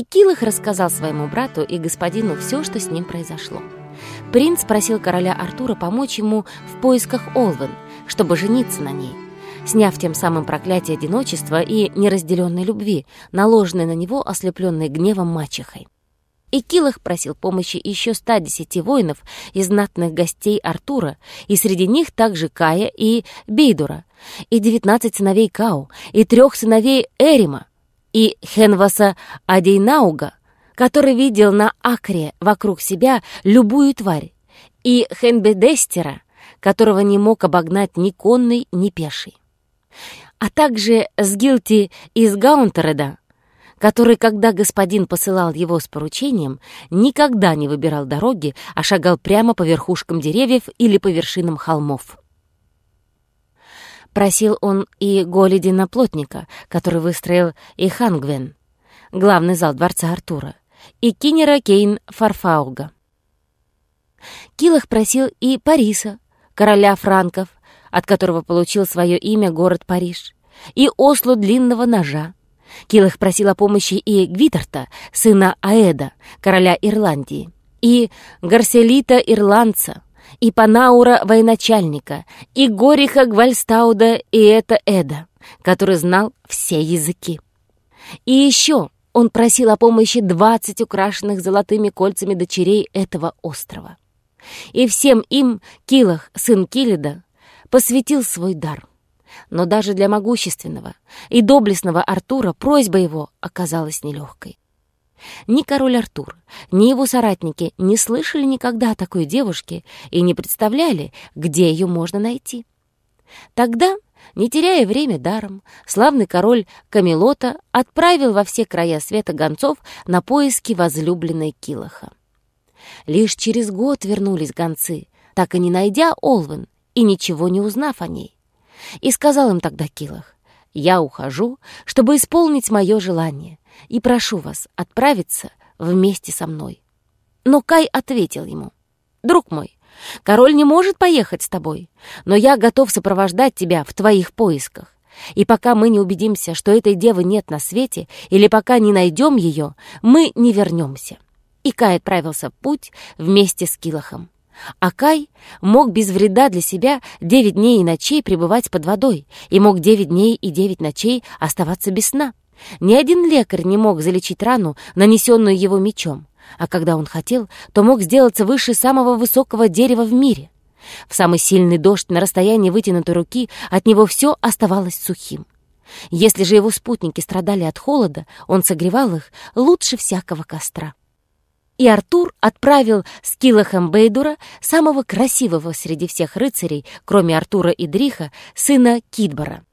И Килах рассказал своему брату и господину все, что с ним произошло. Принц просил короля Артура помочь ему в поисках Олвен, чтобы жениться на ней, сняв тем самым проклятие одиночества и неразделенной любви, наложенной на него ослепленной гневом мачехой. И Килах просил помощи еще 110 воинов из знатных гостей Артура, и среди них также Кая и Бейдура, и 19 сыновей Кау, и трех сыновей Эрима, и Хенваса Адейнауга, который видел на Акре вокруг себя любую тварь, и Хенбедестера, которого не мог обогнать ни конный, ни пеший. А также Сгилти из Гаунтереда, который, когда господин посылал его с поручением, никогда не выбирал дороги, а шагал прямо по верхушкам деревьев или по вершинам холмов. Просил он и Голидина Плотника, который выстроил и Хангвен, главный зал дворца Артура, и Кинера Кейн Фарфауга. Килах просил и Париса, короля франков, от которого получил свое имя город Париж, и Осло Длинного Ножа, Килах просил о помощи и Гвитарта, сына Аэда, короля Ирландии, и Гарселита Ирландца, и Панаура военачальника, и Гориха Гвальстауда и это Эда, который знал все языки. И еще он просил о помощи двадцать украшенных золотыми кольцами дочерей этого острова. И всем им Килах, сын Килида, посвятил свой дар. Но даже для могущественного и доблестного Артура просьба его оказалась нелегкой. Ни король Артур, ни его соратники не слышали никогда о такой девушке и не представляли, где ее можно найти. Тогда, не теряя время даром, славный король Камелота отправил во все края света гонцов на поиски возлюбленной Килаха. Лишь через год вернулись гонцы, так и не найдя Олвен и ничего не узнав о ней. И сказал им тогда Килах, «Я ухожу, чтобы исполнить мое желание, и прошу вас отправиться вместе со мной». Но Кай ответил ему, «Друг мой, король не может поехать с тобой, но я готов сопровождать тебя в твоих поисках. И пока мы не убедимся, что этой девы нет на свете, или пока не найдем ее, мы не вернемся». И Кай отправился в путь вместе с Килахом. А Кай мог без вреда для себя девять дней и ночей пребывать под водой и мог девять дней и девять ночей оставаться без сна. Ни один лекарь не мог залечить рану, нанесенную его мечом, а когда он хотел, то мог сделаться выше самого высокого дерева в мире. В самый сильный дождь на расстоянии вытянутой руки от него все оставалось сухим. Если же его спутники страдали от холода, он согревал их лучше всякого костра и Артур отправил с Бейдура, самого красивого среди всех рыцарей, кроме Артура и Дриха, сына Кидбора.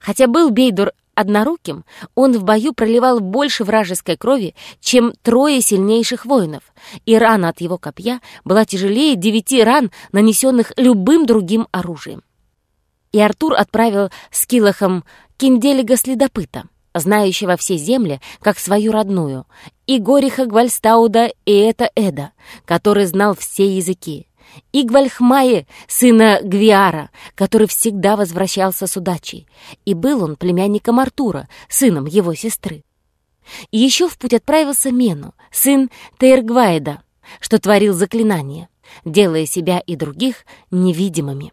Хотя был Бейдур одноруким, он в бою проливал больше вражеской крови, чем трое сильнейших воинов, и рана от его копья была тяжелее девяти ран, нанесенных любым другим оружием. И Артур отправил с Килахом Кинделига Следопыта — знающего все земли, как свою родную, и Гориха Гвальстауда и это Эда, который знал все языки, и Гвальхмае, сына Гвиара, который всегда возвращался с удачей, и был он племянником Артура, сыном его сестры. И еще в путь отправился Мену, сын Тейргваеда, что творил заклинания, делая себя и других невидимыми.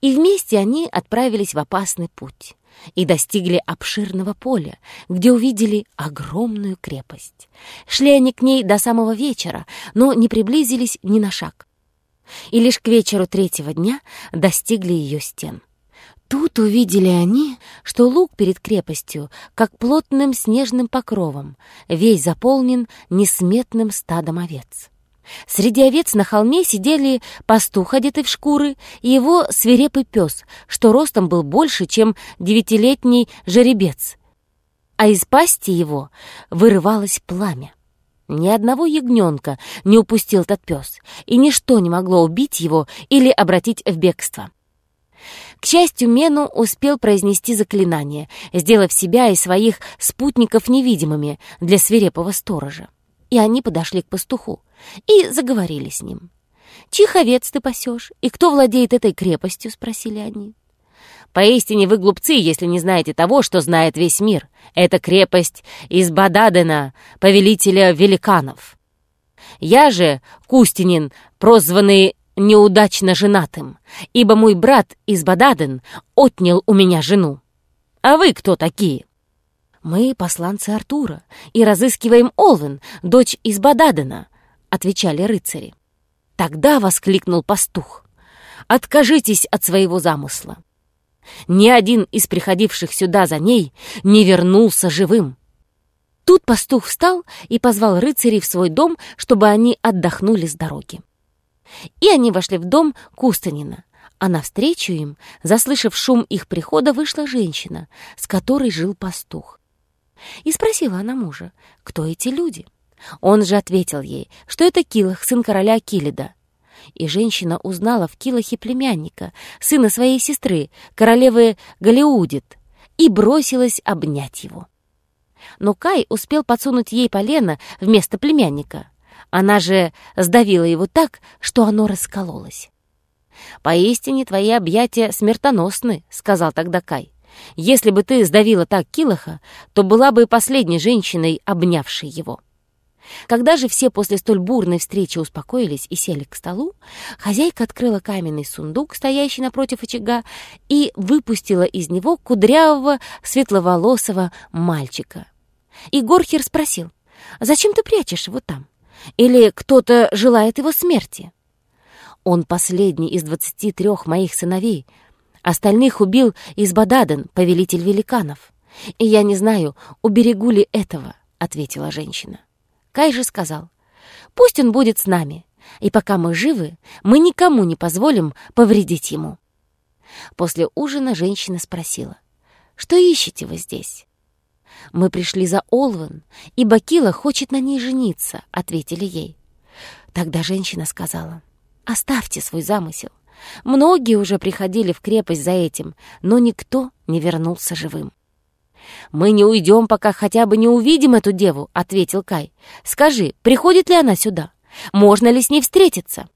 И вместе они отправились в опасный путь и достигли обширного поля, где увидели огромную крепость. Шли они к ней до самого вечера, но не приблизились ни на шаг. И лишь к вечеру третьего дня достигли ее стен. Тут увидели они, что луг перед крепостью, как плотным снежным покровом, весь заполнен несметным стадом овец. Среди овец на холме сидели пастух, одетый в шкуры, и его свирепый пес, что ростом был больше, чем девятилетний жеребец. А из пасти его вырывалось пламя. Ни одного ягненка не упустил этот пес, и ничто не могло убить его или обратить в бегство. К счастью, Мену успел произнести заклинание, сделав себя и своих спутников невидимыми для свирепого сторожа. И они подошли к пастуху и заговорили с ним. «Чих овец ты пасешь, и кто владеет этой крепостью?» — спросили они. Поистине вы глупцы, если не знаете того, что знает весь мир. Это крепость из Бададена, повелителя великанов. Я же, Кустинин, прозванный неудачно женатым, ибо мой брат из Бададен отнял у меня жену. А вы кто такие?» «Мы посланцы Артура и разыскиваем Олвен, дочь из Бададена», — отвечали рыцари. Тогда воскликнул пастух. «Откажитесь от своего замысла. Ни один из приходивших сюда за ней не вернулся живым». Тут пастух встал и позвал рыцарей в свой дом, чтобы они отдохнули с дороги. И они вошли в дом Кустанина, а навстречу им, заслышав шум их прихода, вышла женщина, с которой жил пастух. И спросила она мужа, кто эти люди. Он же ответил ей, что это Килах, сын короля Килида. И женщина узнала в Килахе племянника, сына своей сестры, королевы Галиудит, и бросилась обнять его. Но Кай успел подсунуть ей полено вместо племянника. Она же сдавила его так, что оно раскололось. «Поистине твои объятия смертоносны», — сказал тогда Кай. «Если бы ты сдавила так Килаха, то была бы последней женщиной, обнявшей его». Когда же все после столь бурной встречи успокоились и сели к столу, хозяйка открыла каменный сундук, стоящий напротив очага, и выпустила из него кудрявого светловолосого мальчика. И Горхер спросил, «Зачем ты прячешь его там? Или кто-то желает его смерти?» Он последний из двадцати трех моих сыновей. Остальных убил Избададен, повелитель великанов. И я не знаю, уберегу ли этого, — ответила женщина. Кай же сказал, пусть он будет с нами, и пока мы живы, мы никому не позволим повредить ему. После ужина женщина спросила, что ищете вы здесь? «Мы пришли за Олвен, и Бакила хочет на ней жениться», — ответили ей. Тогда женщина сказала, Оставьте свой замысел. Многие уже приходили в крепость за этим, но никто не вернулся живым. «Мы не уйдем, пока хотя бы не увидим эту деву», — ответил Кай. «Скажи, приходит ли она сюда? Можно ли с ней встретиться?»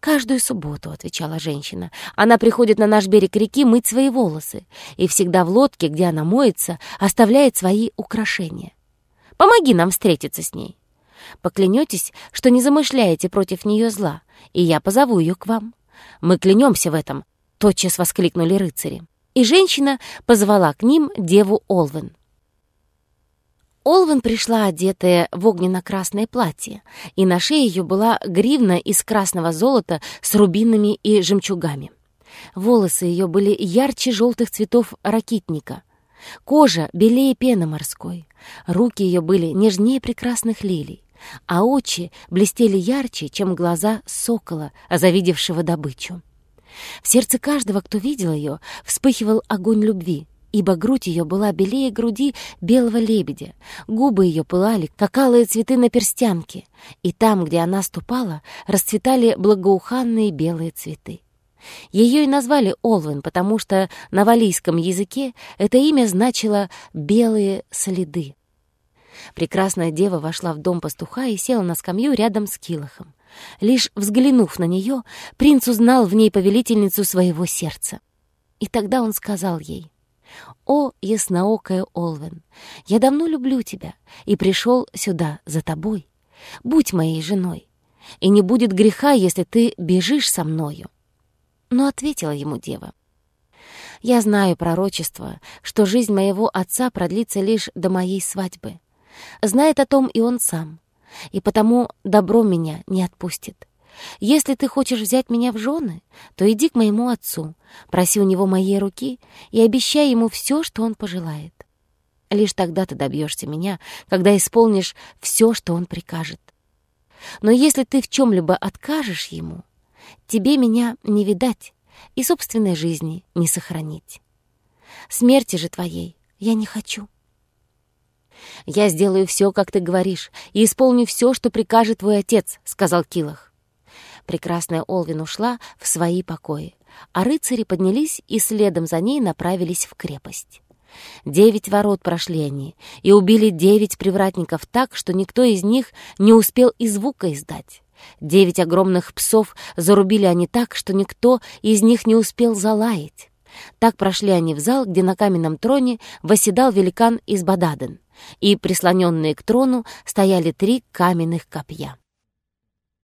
«Каждую субботу», — отвечала женщина, — «она приходит на наш берег реки мыть свои волосы и всегда в лодке, где она моется, оставляет свои украшения. Помоги нам встретиться с ней». Поклянетесь, что не замышляете против нее зла, и я позову ее к вам. Мы клянемся в этом, — тотчас воскликнули рыцари. И женщина позвала к ним деву Олвен. Олвен пришла одетая в огненно-красное платье, и на шее ее была гривна из красного золота с рубинами и жемчугами. Волосы ее были ярче желтых цветов ракитника, кожа белее пены морской, руки ее были нежнее прекрасных лилий а очи блестели ярче, чем глаза сокола, завидевшего добычу. В сердце каждого, кто видел ее, вспыхивал огонь любви, ибо грудь ее была белее груди белого лебедя, губы ее пылали, как алые цветы на перстянке, и там, где она ступала, расцветали благоуханные белые цветы. Ее и назвали Олвен, потому что на валийском языке это имя значило «белые следы». Прекрасная дева вошла в дом пастуха и села на скамью рядом с Килохом. Лишь взглянув на нее, принц узнал в ней повелительницу своего сердца. И тогда он сказал ей, «О, ясноокая Олвен, я давно люблю тебя и пришел сюда за тобой. Будь моей женой, и не будет греха, если ты бежишь со мною». Но ответила ему дева, «Я знаю пророчество, что жизнь моего отца продлится лишь до моей свадьбы. Знает о том и он сам, и потому добро меня не отпустит. Если ты хочешь взять меня в жены, то иди к моему отцу, проси у него моей руки и обещай ему все, что он пожелает. Лишь тогда ты добьешься меня, когда исполнишь все, что он прикажет. Но если ты в чем-либо откажешь ему, тебе меня не видать и собственной жизни не сохранить. Смерти же твоей я не хочу. «Я сделаю все, как ты говоришь, и исполню все, что прикажет твой отец», — сказал Килах. Прекрасная Олвин ушла в свои покои, а рыцари поднялись и следом за ней направились в крепость. Девять ворот прошли они и убили девять привратников так, что никто из них не успел и звука издать. Девять огромных псов зарубили они так, что никто из них не успел залаять. Так прошли они в зал, где на каменном троне восседал великан из Бададен, и, прислоненные к трону, стояли три каменных копья.